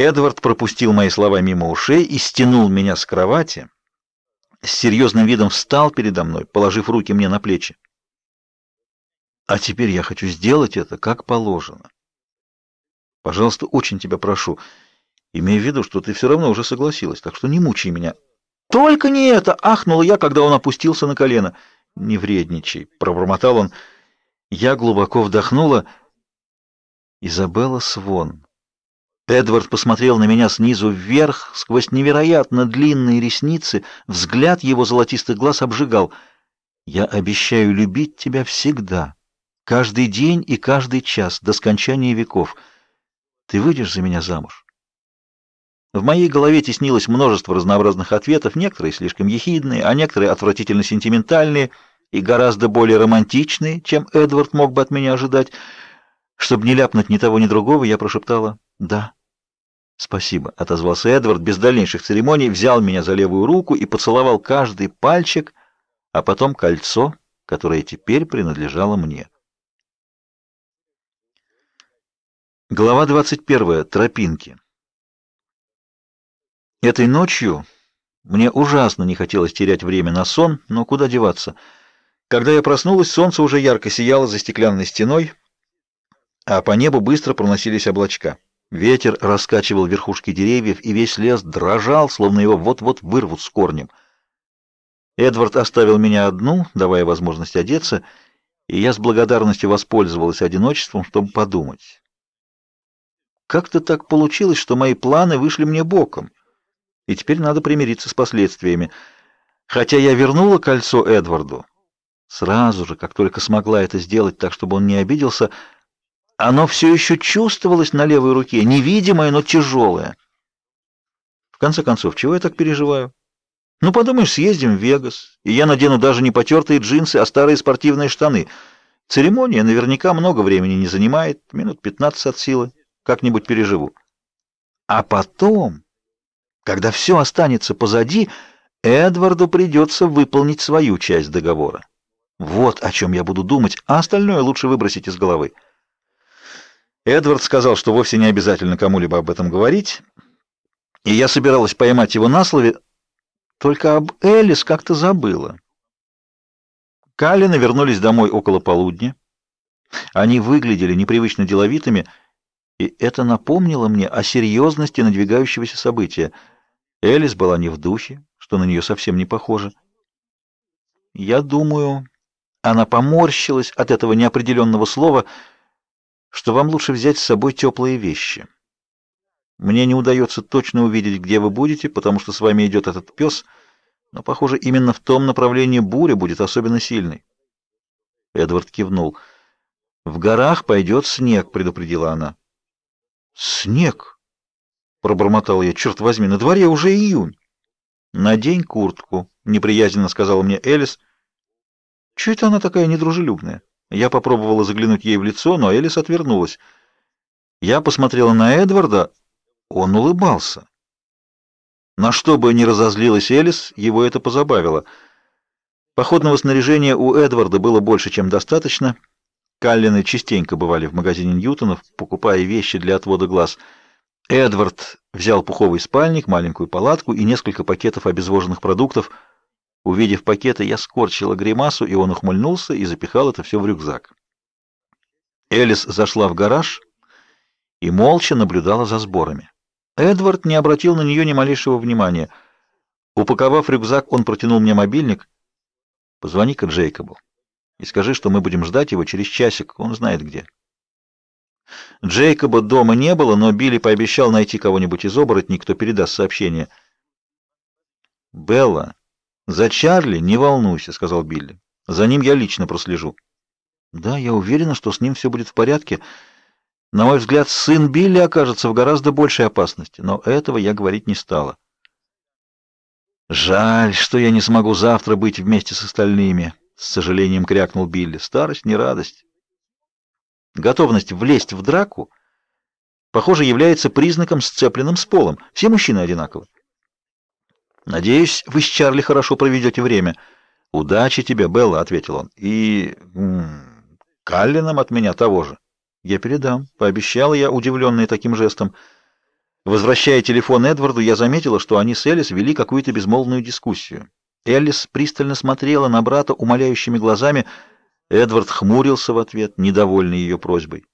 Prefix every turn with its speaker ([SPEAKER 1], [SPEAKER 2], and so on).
[SPEAKER 1] Эдвард пропустил мои слова мимо ушей и стянул меня с кровати. С серьезным видом встал передо мной, положив руки мне на плечи. А теперь я хочу сделать это как положено. Пожалуйста, очень тебя прошу, имея в виду, что ты все равно уже согласилась, так что не мучай меня. Только не это, ахнула я, когда он опустился на колено. Не вредничай, пробормотал он. Я глубоко вдохнула. Изабелла Свон. Эдвард посмотрел на меня снизу вверх, сквозь невероятно длинные ресницы, взгляд его золотистых глаз обжигал. Я обещаю любить тебя всегда, каждый день и каждый час до скончания веков. Ты выйдешь за меня замуж? В моей голове теснилось множество разнообразных ответов, некоторые слишком ехидные, а некоторые отвратительно сентиментальные и гораздо более романтичные, чем Эдвард мог бы от меня ожидать. Чтобы не ляпнуть ни того, ни другого, я прошептала «да». «Спасибо», — отозвался Эдвард без дальнейших церемоний, взял меня за левую руку и поцеловал каждый пальчик, а потом кольцо, которое теперь принадлежало мне. Глава 21. Тропинки. Этой ночью мне ужасно не хотелось терять время на сон, но куда деваться? Когда я проснулась, солнце уже ярко сияло за стеклянной стеной, а по небу быстро проносились облачка. Ветер раскачивал верхушки деревьев, и весь лес дрожал, словно его вот-вот вырвут с корнем. Эдвард оставил меня одну, давая возможность одеться, и я с благодарностью воспользовалась одиночеством, чтобы подумать. Как-то так получилось, что мои планы вышли мне боком, и теперь надо примириться с последствиями. Хотя я вернула кольцо Эдварду, сразу же, как только смогла это сделать так, чтобы он не обиделся, — оно все еще чувствовалось на левой руке, невидимое, но тяжелое. В конце концов, чего я так переживаю? Ну, подумаешь, съездим в Вегас, и я надену даже не потертые джинсы, а старые спортивные штаны. Церемония наверняка много времени не занимает, минут пятнадцать от силы, как-нибудь переживу. А потом, когда все останется позади, Эдварду придется выполнить свою часть договора. Вот о чем я буду думать, а остальное лучше выбросить из головы. Эдвард сказал, что вовсе не обязательно кому-либо об этом говорить, и я собиралась поймать его на слове, только об Элис как-то забыла. Калины вернулись домой около полудня. Они выглядели непривычно деловитыми, и это напомнило мне о серьезности надвигающегося события. Элис была не в духе, что на нее совсем не похоже. Я думаю, она поморщилась от этого неопределенного слова — что вам лучше взять с собой теплые вещи. Мне не удается точно увидеть, где вы будете, потому что с вами идет этот пес, но, похоже, именно в том направлении буря будет особенно сильной. Эдвард кивнул. «В горах пойдет снег», — предупредила она. «Снег?» — пробормотал я. «Черт возьми, на дворе уже июнь». «Надень куртку», — неприязненно сказала мне Элис. «Чего это она такая недружелюбная?» Я попробовала заглянуть ей в лицо, но Элис отвернулась. Я посмотрела на Эдварда, он улыбался. На что бы ни разозлилась Элис, его это позабавило. Походного снаряжения у Эдварда было больше, чем достаточно. Каллины частенько бывали в магазине Ньютонов, покупая вещи для отвода глаз. Эдвард взял пуховый спальник, маленькую палатку и несколько пакетов обезвоженных продуктов — Увидев пакеты, я скорчила гримасу, и он ухмыльнулся и запихал это все в рюкзак. Элис зашла в гараж и молча наблюдала за сборами. Эдвард не обратил на нее ни малейшего внимания. Упаковав рюкзак, он протянул мне мобильник. «Позвони-ка Джейкобу и скажи, что мы будем ждать его через часик, он знает где». Джейкоба дома не было, но Билли пообещал найти кого-нибудь из оборотней, кто передаст сообщение. «Белла», «За Чарли не волнуйся», — сказал Билли. «За ним я лично прослежу». «Да, я уверена, что с ним все будет в порядке. На мой взгляд, сын Билли окажется в гораздо большей опасности, но этого я говорить не стала». «Жаль, что я не смогу завтра быть вместе с остальными», — с сожалением крякнул Билли. «Старость не радость». Готовность влезть в драку, похоже, является признаком, сцепленным с полом. Все мужчины одинаковы. Надеюсь, вы с Чарли хорошо проведете время. Удачи тебе, Белла, ответил он. И Каллинам от меня того же. Я передам, пообещала я, удивленная таким жестом. Возвращая телефон Эдварду, я заметила, что они с Элис вели какую-то безмолвную дискуссию. Элис пристально смотрела на брата умоляющими глазами. Эдвард хмурился в ответ, недовольный ее просьбой.